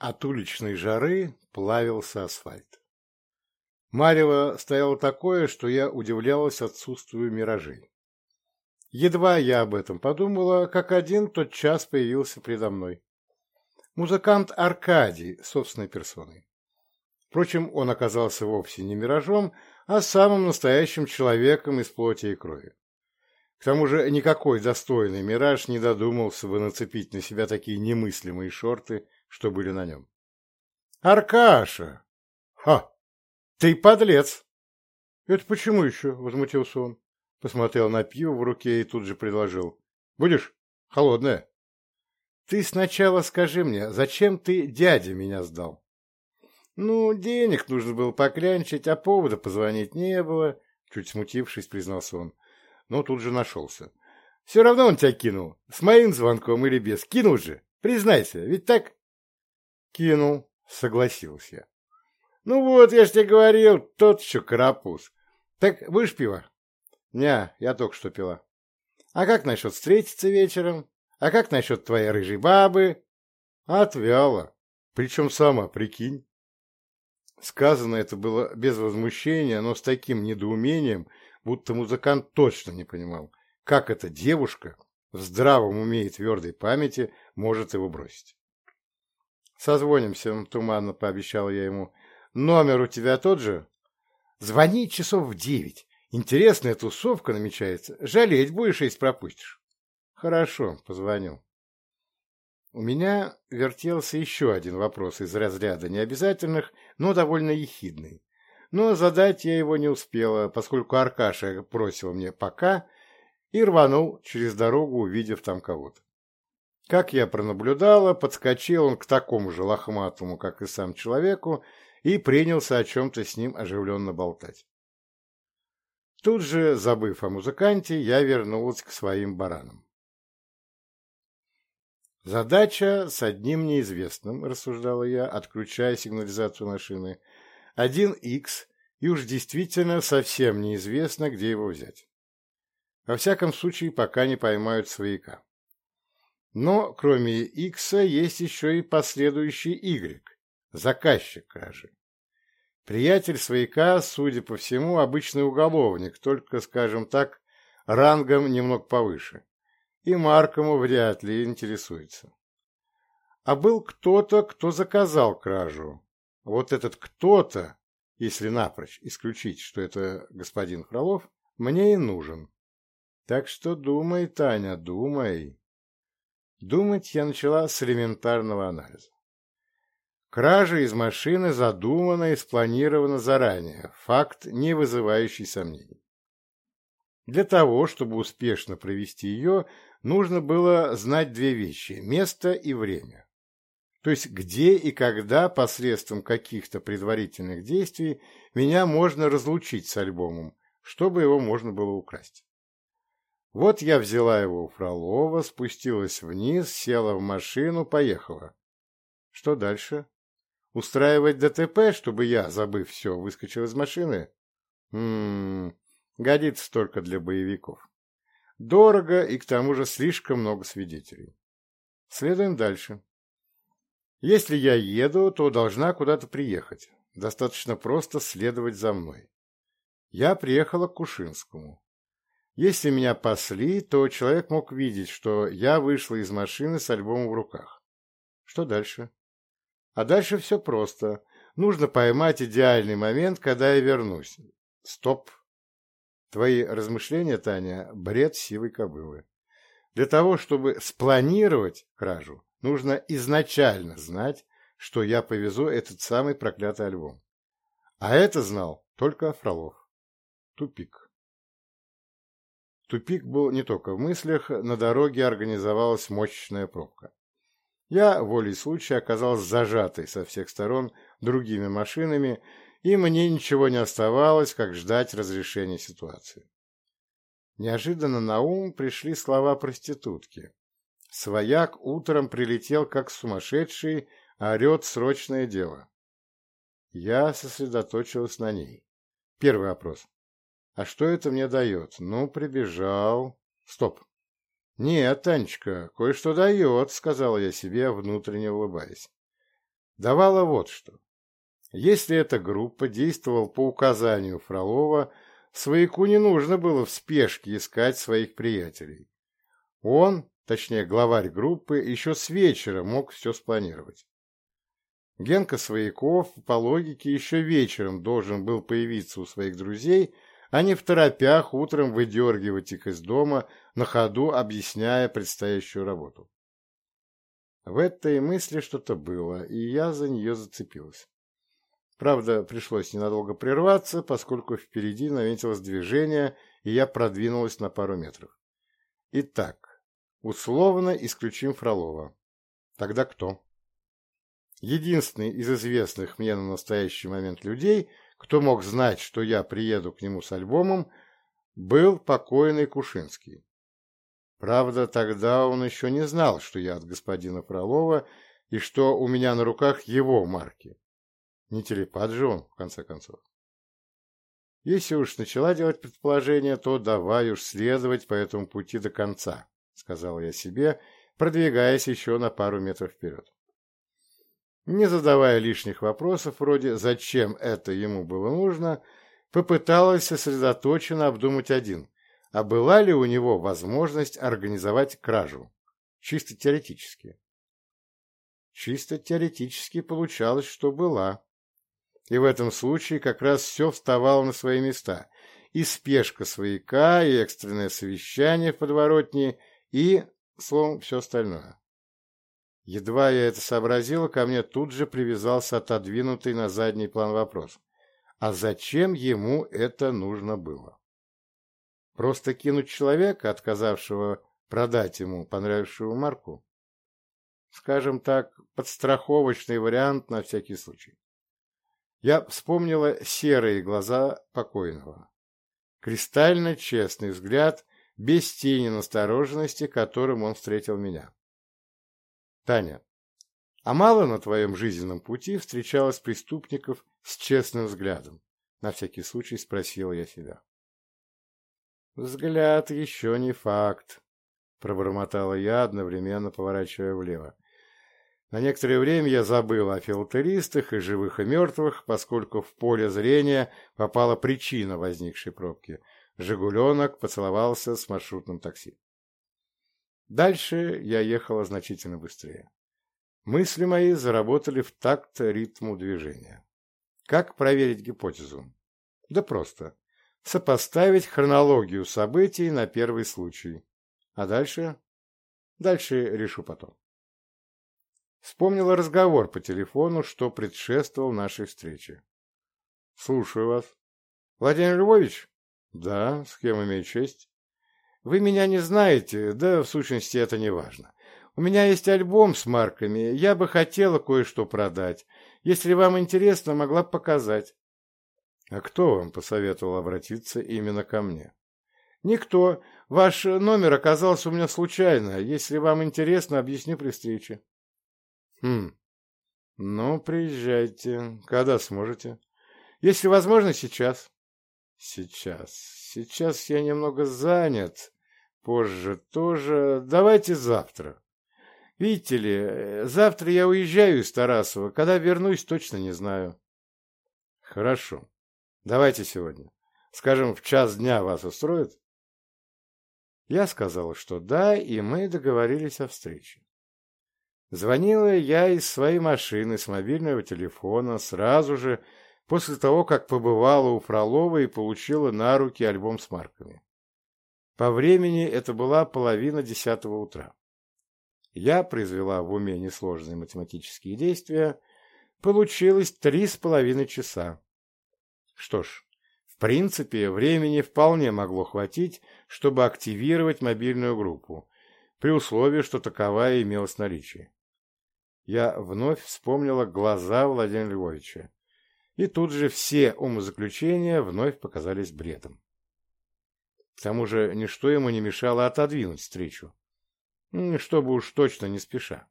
От уличной жары плавился асфальт. Марево стояло такое, что я удивлялась отсутствию миражей. Едва я об этом подумала, как один тот час появился предо мной. Музыкант Аркадий собственной персоной. Впрочем, он оказался вовсе не миражом, а самым настоящим человеком из плоти и крови. К тому же никакой достойный мираж не додумался бы нацепить на себя такие немыслимые шорты, что были на нем. «Аркаша! Ха! Ты подлец!» «Это почему еще?» — возмутился он. Посмотрел на пиво в руке и тут же предложил. «Будешь? Холодное?» «Ты сначала скажи мне, зачем ты дядя меня сдал?» «Ну, денег нужно было поклянчить, а повода позвонить не было», — чуть смутившись, признался он. Но тут же нашелся. «Все равно он тебя кинул. С моим звонком или без. Кинул же. Признайся, ведь так...» кинул, согласился. «Ну вот, я же тебе говорил, тот еще карапуз. Так будешь пиво?» «Не, я только что пила». «А как насчет встретиться вечером? А как насчет твоей рыжей бабы?» «Отвяла. Причем сама, прикинь». Сказано это было без возмущения, но с таким недоумением, будто музыкант точно не понимал, как эта девушка в здравом уме и твердой памяти может его бросить. «Созвонимся», — туманно пообещал я ему. «Номер у тебя тот же?» «Звони часов в девять. Интересная тусовка намечается. Жалеть будешь, если пропустишь». «Хорошо, позвоню». У меня вертелся еще один вопрос из разряда необязательных, но довольно ехидный. Но задать я его не успела, поскольку Аркаша бросил мне «пока» и рванул через дорогу, увидев там кого-то. Как я пронаблюдала, подскочил он к такому же лохматому, как и сам человеку, и принялся о чем-то с ним оживленно болтать. Тут же, забыв о музыканте, я вернулась к своим баранам. «Задача с одним неизвестным», — рассуждала я, отключая сигнализацию машины. «Один Икс, и уж действительно совсем неизвестно, где его взять. Во всяком случае, пока не поймают свояка. Но, кроме Икса, есть еще и последующий Y, заказчик кражи. Приятель свояка, судя по всему, обычный уголовник, только, скажем так, рангом немного повыше. И Маркому вряд ли интересуется. А был кто-то, кто заказал кражу. Вот этот кто-то, если напрочь исключить, что это господин Фролов, мне и нужен. Так что думай, Таня, думай. Думать я начала с элементарного анализа. Кража из машины задумана и спланирована заранее, факт, не вызывающий сомнений. Для того, чтобы успешно провести ее, нужно было знать две вещи – место и время. То есть где и когда посредством каких-то предварительных действий меня можно разлучить с альбомом, чтобы его можно было украсть. Вот я взяла его у Фролова, спустилась вниз, села в машину, поехала. Что дальше? Устраивать ДТП, чтобы я, забыв все, выскочил из машины? Ммм, годится только для боевиков. Дорого и к тому же слишком много свидетелей. Следуем дальше. Если я еду, то должна куда-то приехать. Достаточно просто следовать за мной. Я приехала к Кушинскому. Если меня пасли, то человек мог видеть, что я вышла из машины с альбомом в руках. Что дальше? А дальше все просто. Нужно поймать идеальный момент, когда я вернусь. Стоп. Твои размышления, Таня, бред сивой кобылы. Для того, чтобы спланировать кражу, Нужно изначально знать, что я повезу этот самый проклятый альбом. А это знал только Фролов. Тупик. Тупик был не только в мыслях, на дороге организовалась мощная пробка. Я, волей случая, оказался зажатой со всех сторон другими машинами, и мне ничего не оставалось, как ждать разрешения ситуации. Неожиданно на ум пришли слова проститутки. Свояк утром прилетел как сумасшедший, орет срочное дело. А Что это мне дает? Ну, прибежал. Стоп. Нет, Танечка, кое-что дает, сказала я себе, внутренне улыбаясь. Давала вот что. Если эта группа действовала по указанию Фролова, свояку не нужно было в спешке искать своих приятелей. Он, точнее главарь группы, еще с вечера мог все спланировать. Генка Свояков, по логике, еще вечером должен был появиться у своих друзей – они в торопях утром выдергивать их из дома, на ходу объясняя предстоящую работу. В этой мысли что-то было, и я за нее зацепилась. Правда, пришлось ненадолго прерваться, поскольку впереди наметилось движение, и я продвинулась на пару метров. Итак, условно исключим Фролова. Тогда кто? Единственный из известных мне на настоящий момент людей – кто мог знать, что я приеду к нему с альбомом, был покойный Кушинский. Правда, тогда он еще не знал, что я от господина Фролова и что у меня на руках его марки. Не телепат же он, в конце концов. Если уж начала делать предположение, то давай уж следовать по этому пути до конца, сказал я Не задавая лишних вопросов вроде «Зачем это ему было нужно?», попыталась сосредоточенно обдумать один, а была ли у него возможность организовать кражу, чисто теоретически. Чисто теоретически получалось, что была. И в этом случае как раз все вставало на свои места. И спешка свояка, и экстренное совещание в подворотне, и, словом, все остальное. Едва я это сообразила, ко мне тут же привязался отодвинутый на задний план вопрос. А зачем ему это нужно было? Просто кинуть человека, отказавшего продать ему понравившую марку? Скажем так, подстраховочный вариант на всякий случай. Я вспомнила серые глаза покойного. Кристально честный взгляд, без тени настороженности, которым он встретил меня. Таня, а мало на твоем жизненном пути встречалось преступников с честным взглядом. На всякий случай спросила я себя. «Взгляд еще не факт», — пробормотала я, одновременно поворачивая влево. На некоторое время я забыл о филтеристах и живых и мертвых, поскольку в поле зрения попала причина возникшей пробки. «Жигуленок» поцеловался с маршрутным такси. Дальше я ехала значительно быстрее. Мысли мои заработали в такт ритму движения. Как проверить гипотезу? Да просто. Сопоставить хронологию событий на первый случай. А дальше? Дальше решу потом. Вспомнила разговор по телефону, что предшествовал нашей встрече. «Слушаю вас». «Владимир Львович?» «Да, с кем имею честь?» Вы меня не знаете, да в сущности это не важно. У меня есть альбом с марками, я бы хотела кое-что продать. Если вам интересно, могла бы показать. А кто вам посоветовал обратиться именно ко мне? Никто. Ваш номер оказался у меня случайно. Если вам интересно, объясню при встрече. Хм. Ну, приезжайте. Когда сможете? Если возможно, сейчас. Сейчас. Сейчас я немного занят. Позже тоже. Давайте завтра. Видите ли, завтра я уезжаю из Тарасова. Когда вернусь, точно не знаю. Хорошо. Давайте сегодня. Скажем, в час дня вас устроит? Я сказала, что да, и мы договорились о встрече. Звонила После того, как побывала у Фролова и получила на руки альбом с марками. По времени это была половина десятого утра. Я произвела в уме несложные математические действия. Получилось три с половиной часа. Что ж, в принципе, времени вполне могло хватить, чтобы активировать мобильную группу, при условии, что таковая имелась в наличии. Я вновь вспомнила глаза Владимира Львовича. и тут же все умозаключения вновь показались бредом. К тому же ничто ему не мешало отодвинуть встречу, чтобы уж точно не спеша.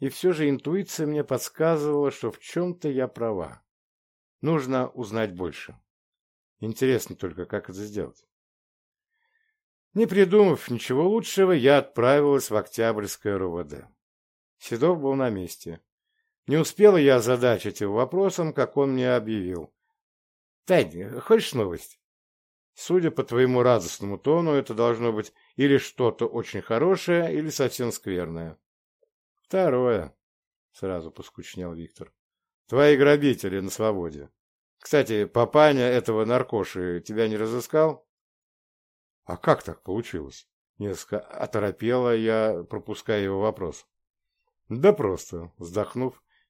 И все же интуиция мне подсказывала, что в чем-то я права. Нужно узнать больше. Интересно только, как это сделать. Не придумав ничего лучшего, я отправилась в Октябрьское РУВД. Седов был на месте. Не успела я озадачить его вопросом, как он мне объявил. «Тань, хочешь новость?» Судя по твоему радостному тону, это должно быть или что-то очень хорошее, или совсем скверное. Второе, — сразу поскучнел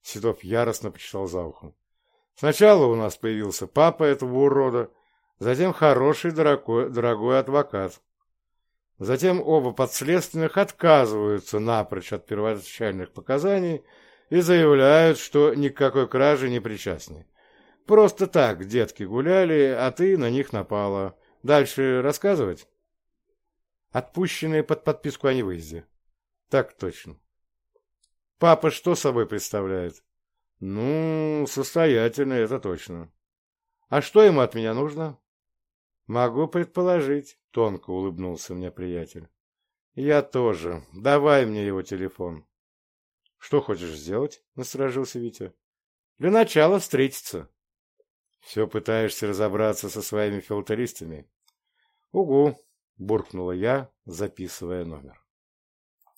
Виктор. Твои грабители на свободе. Кстати, папаня этого наркоши тебя не разыскал? А как так получилось? Несколько оторопела я, пропуская его вопрос. Да просто, вздохнув, Седов яростно почесал за ухом. Сначала у нас появился папа этого урода, затем хороший дорогой, дорогой адвокат. Затем оба подследственных отказываются напрочь от первоначальных показаний и заявляют, что никакой кражи не причастны. Просто так детки гуляли, а ты на них напала. Дальше рассказывать? Отпущенные под подписку о невыезде. Так точно. Папа что собой представляет? Ну, состоятельный, это точно. А что ему от меня нужно? «Могу предположить», — тонко улыбнулся мне приятель. «Я тоже. Давай мне его